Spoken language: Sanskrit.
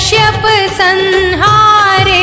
कश्यप संहारे